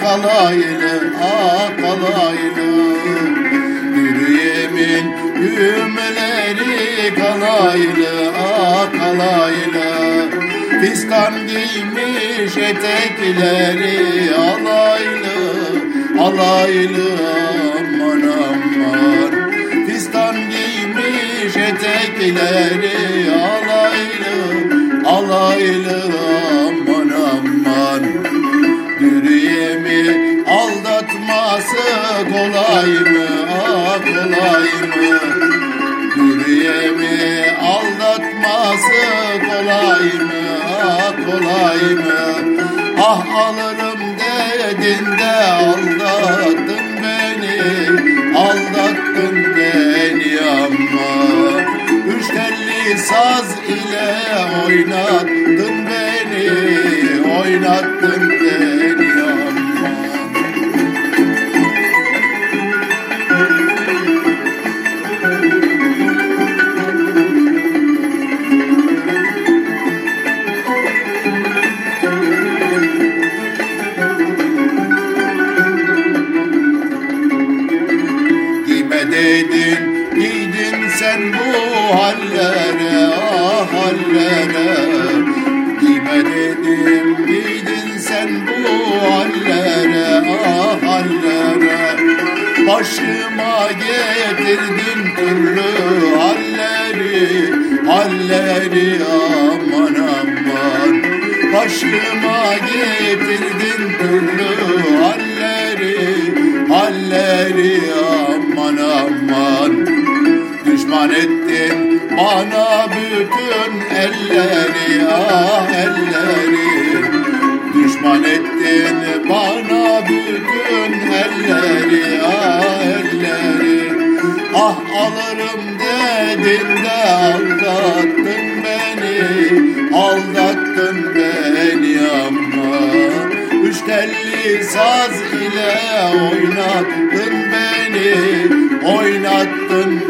Kalaylı, ah kalaylı. Yüreğimin güğümleri kalaylı, ah kalaylı Fistan giymiş etekleri alaylı, alaylı aman aman. Fistan giymiş etekleri alaylı, alaylı aman aman. Yüreğimi aldatması kolay mı, ah kolay mı? Yüreğimi aldatması kolay mı, ah kolay mı? Ah alırım dedin de aldattın beni. Aldattın beni ama. Üç telli saz ile oynattın beni. Oynattın beni dedin, giydin sen bu hallere, ah hallere. Giyme dedim, giydin sen bu hallere, ah hallere. Başıma getirdin türlü halleri, halleri aman aman. Başıma getirdin türlü halleri, halleri aman aman Düşman ettin bana bütün elleri ah elleri. Düşman ettin bana bütün elleri ah elleri. Ah alırım dedin de aldattın beni. Aldattın beni ama. Üç telli saz ile oynattın beni Oynattın beni ama